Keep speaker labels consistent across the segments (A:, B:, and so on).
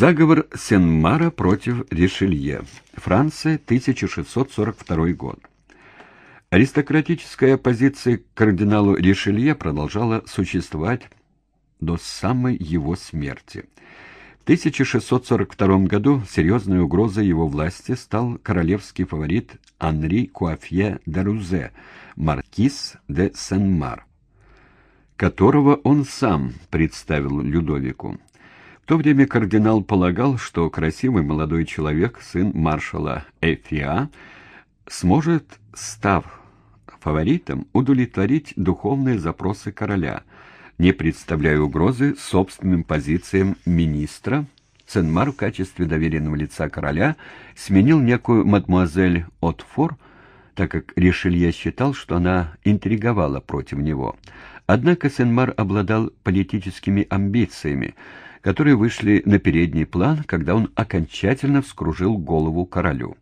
A: Заговор Сен-Мара против Ришелье. Франция, 1642 год. Аристократическая оппозиция к кардиналу Ришелье продолжала существовать до самой его смерти. В 1642 году серьезной угрозой его власти стал королевский фаворит Анри Куафье де Рузе, маркиз де Сен-Мар, которого он сам представил Людовику. В то время кардинал полагал, что красивый молодой человек, сын маршала Эфиа, сможет, став фаворитом, удовлетворить духовные запросы короля, не представляя угрозы собственным позициям министра. Сен-Мар в качестве доверенного лица короля сменил некую мадемуазель Отфор, так как Ришелье считал, что она интриговала против него. Однако Сен-Мар обладал политическими амбициями, которые вышли на передний план, когда он окончательно вскружил голову королю.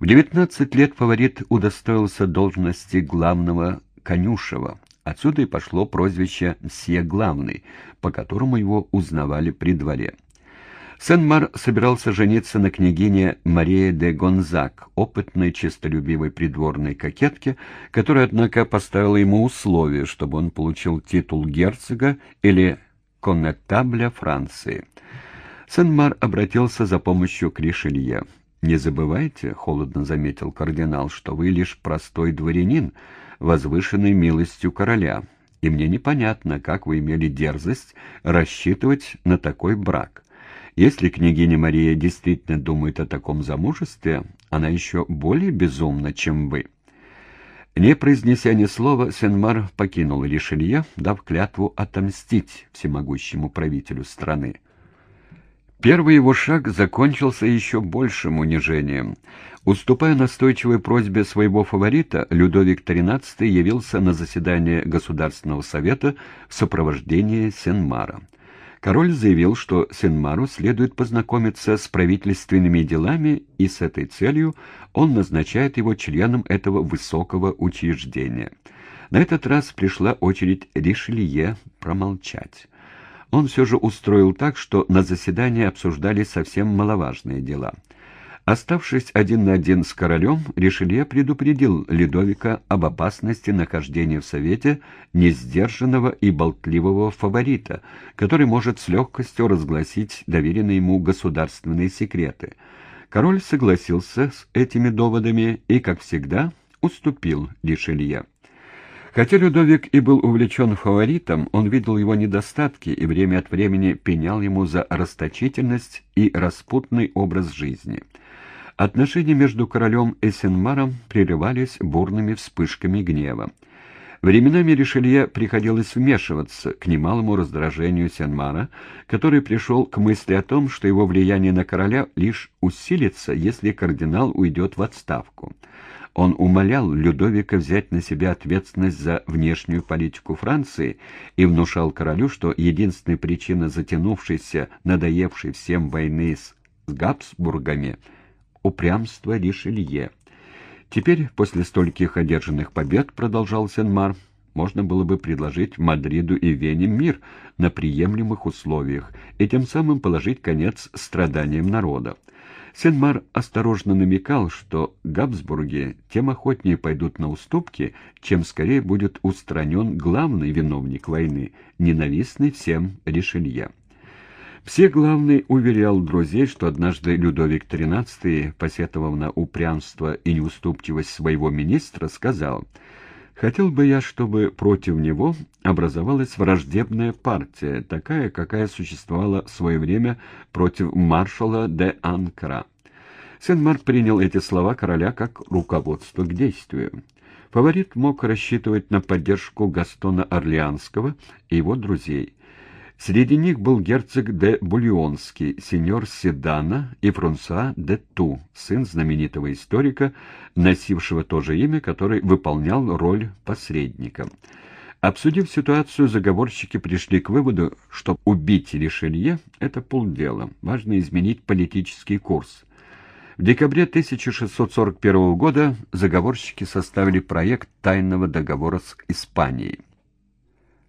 A: В 19 лет фаворит удостоился должности главного конюшева. Отсюда и пошло прозвище «Мсье Главный», по которому его узнавали при дворе. Сен-Мар собирался жениться на княгине Марии де Гонзак, опытной честолюбивой придворной кокетке, которая, однако, поставила ему условие, чтобы он получил титул герцога или коннетабля Франции. Сен-Мар обратился за помощью к Ришелье. «Не забывайте, — холодно заметил кардинал, — что вы лишь простой дворянин, возвышенный милостью короля, и мне непонятно, как вы имели дерзость рассчитывать на такой брак. Если княгиня Мария действительно думает о таком замужестве, она еще более безумна, чем вы». Не произнеся ни слова, Сенмар покинул Ришелье, дав клятву отомстить всемогущему правителю страны. Первый его шаг закончился еще большим унижением. Уступая настойчивой просьбе своего фаворита, Людовик XIII явился на заседание Государственного совета в сопровождении Сенмара. Король заявил, что Сенмару следует познакомиться с правительственными делами, и с этой целью он назначает его членом этого высокого учреждения. На этот раз пришла очередь Ришелье промолчать. Он все же устроил так, что на заседании обсуждали совсем маловажные дела — Оставшись один на один с королем, Ришелье предупредил Ледовика об опасности нахождения в Совете несдержанного и болтливого фаворита, который может с легкостью разгласить доверенные ему государственные секреты. Король согласился с этими доводами и, как всегда, уступил Ришелье. Хотя Людовик и был увлечен фаворитом, он видел его недостатки и время от времени пенял ему за расточительность и распутный образ жизни – Отношения между королем и Сенмаром прерывались бурными вспышками гнева. Временами Ришелье приходилось вмешиваться к немалому раздражению Сенмара, который пришел к мысли о том, что его влияние на короля лишь усилится, если кардинал уйдет в отставку. Он умолял Людовика взять на себя ответственность за внешнюю политику Франции и внушал королю, что единственная причина затянувшейся, надоевшей всем войны с Габсбургами – упрямство Ришелье. Теперь, после стольких одержанных побед, продолжал Сен-Мар, можно было бы предложить Мадриду и Вене мир на приемлемых условиях и тем самым положить конец страданиям народа. Сен-Мар осторожно намекал, что Габсбурги тем охотнее пойдут на уступки, чем скорее будет устранен главный виновник войны, ненавистный всем Ришелье. Все главный уверял друзей, что однажды Людовик XIII, посетовав на упрямство и неуступчивость своего министра, сказал «Хотел бы я, чтобы против него образовалась враждебная партия, такая, какая существовала в свое время против маршала де Анкара». Сен-Марк принял эти слова короля как руководство к действию. Фаворит мог рассчитывать на поддержку Гастона Орлеанского и его друзей – Среди них был герцог де Бульонский, сеньор Седана и Франсуа де Ту, сын знаменитого историка, носившего то же имя, который выполнял роль посредника. Обсудив ситуацию, заговорщики пришли к выводу, что убить Ришелье — это полдела, важно изменить политический курс. В декабре 1641 года заговорщики составили проект тайного договора с Испанией.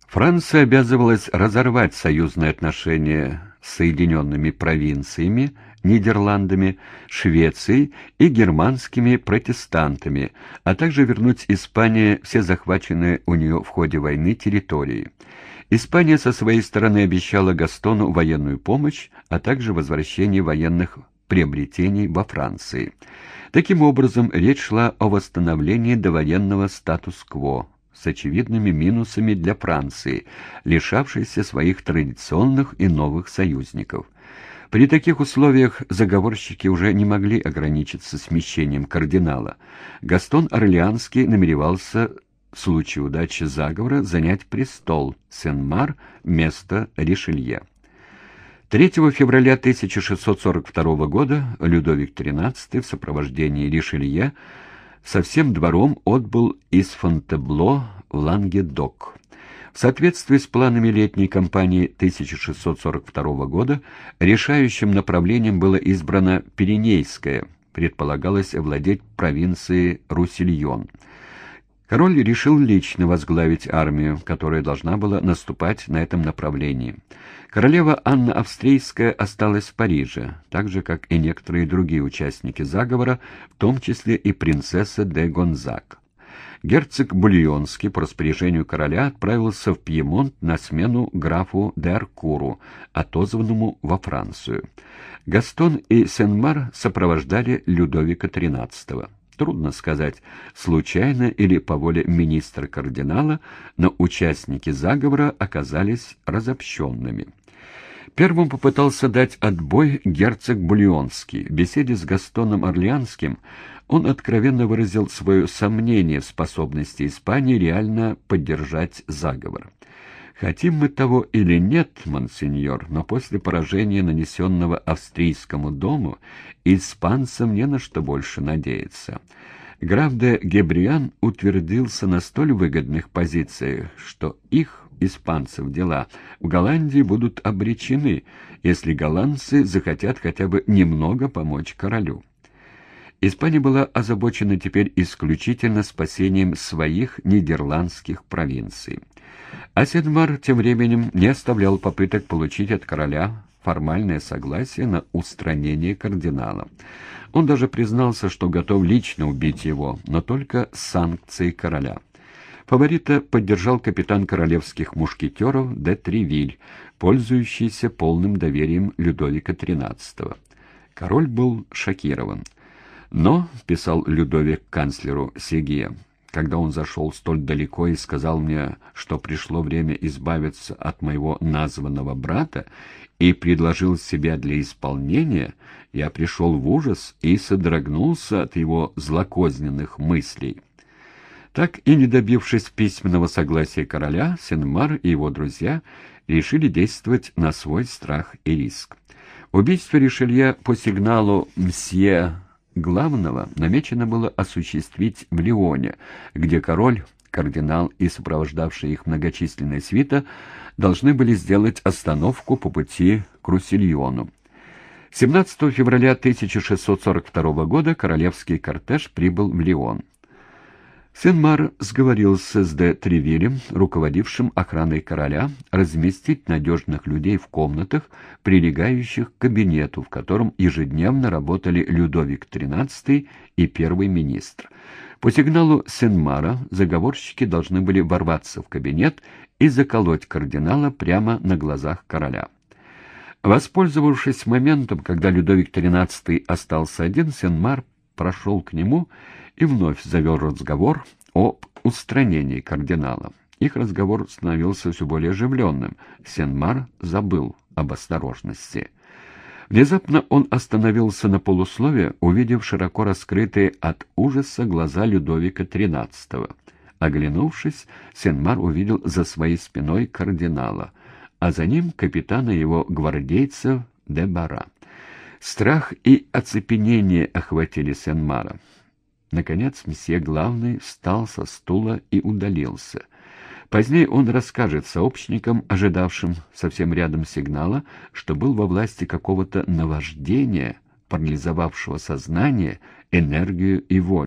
A: Франция обязывалась разорвать союзные отношения с Соединенными провинциями, Нидерландами, Швецией и германскими протестантами, а также вернуть Испании все захваченные у нее в ходе войны территории. Испания со своей стороны обещала Гастону военную помощь, а также возвращение военных приобретений во Франции. Таким образом, речь шла о восстановлении довоенного статус-кво с очевидными минусами для Франции, лишавшейся своих традиционных и новых союзников. При таких условиях заговорщики уже не могли ограничиться смещением кардинала. Гастон Орлеанский намеревался в случае удачи заговора занять престол Сен-Мар вместо Ришелье. 3 февраля 1642 года Людовик XIII в сопровождении Ришелье со всем двором отбыл из Фонтебло в Лангедок. В соответствии с планами летней кампании 1642 года решающим направлением было избрано Пиренейское, предполагалось овладеть провинцией Русильон. Король решил лично возглавить армию, которая должна была наступать на этом направлении. Королева Анна Австрийская осталась в Париже, так же, как и некоторые другие участники заговора, в том числе и принцесса де Гонзак. Герцог Бульонский по распоряжению короля отправился в Пьемонт на смену графу де Аркуру, отозванному во Францию. Гастон и Сен-Мар сопровождали Людовика XIII. Трудно сказать, случайно или по воле министра-кардинала, но участники заговора оказались разобщенными. Первым попытался дать отбой герцог Бульонский. В беседе с Гастоном Орлеанским он откровенно выразил свое сомнение в способности Испании реально поддержать заговор. Хотим мы того или нет, монсеньор, но после поражения, нанесенного австрийскому дому, испанцам не на что больше надеяться. Граф де Гебриан утвердился на столь выгодных позициях, что их, испанцев, дела в Голландии будут обречены, если голландцы захотят хотя бы немного помочь королю. Испания была озабочена теперь исключительно спасением своих нидерландских провинций. А Седмар тем временем не оставлял попыток получить от короля формальное согласие на устранение кардинала. Он даже признался, что готов лично убить его, но только с санкцией короля. Фаворита поддержал капитан королевских мушкетеров де Тревиль, пользующийся полным доверием Людовика XIII. Король был шокирован. Но, — писал Людовик канцлеру Сеге, когда он зашел столь далеко и сказал мне, что пришло время избавиться от моего названного брата, и предложил себя для исполнения, я пришел в ужас и содрогнулся от его злокозненных мыслей. Так и не добившись письменного согласия короля, Сенмар и его друзья решили действовать на свой страх и риск. Убийство Ришелье по сигналу «Мсье Главного намечено было осуществить в Лионе, где король, кардинал и сопровождавшая их многочисленная свита должны были сделать остановку по пути к Русильону. 17 февраля 1642 года королевский кортеж прибыл в Лион. Сен-Мар сговорился с де Тревилем, руководившим охраной короля, разместить надежных людей в комнатах, прилегающих к кабинету, в котором ежедневно работали Людовик XIII и первый министр. По сигналу Сен-Мара заговорщики должны были ворваться в кабинет и заколоть кардинала прямо на глазах короля. Воспользовавшись моментом, когда Людовик XIII остался один, Сен-Мар прошел к нему и вновь завел разговор об устранении кардинала. Их разговор становился все более оживленным. Сенмар забыл об осторожности. Внезапно он остановился на полуслове, увидев широко раскрытые от ужаса глаза Людовика XIII. Оглянувшись, Сенмар увидел за своей спиной кардинала, а за ним капитана его гвардейцев Дебара. Страх и оцепенение охватили Сенмара. Наконец месье главный встал со стула и удалился. Позднее он расскажет сообщникам, ожидавшим совсем рядом сигнала, что был во власти какого-то наваждения, парализовавшего сознание, энергию и волю.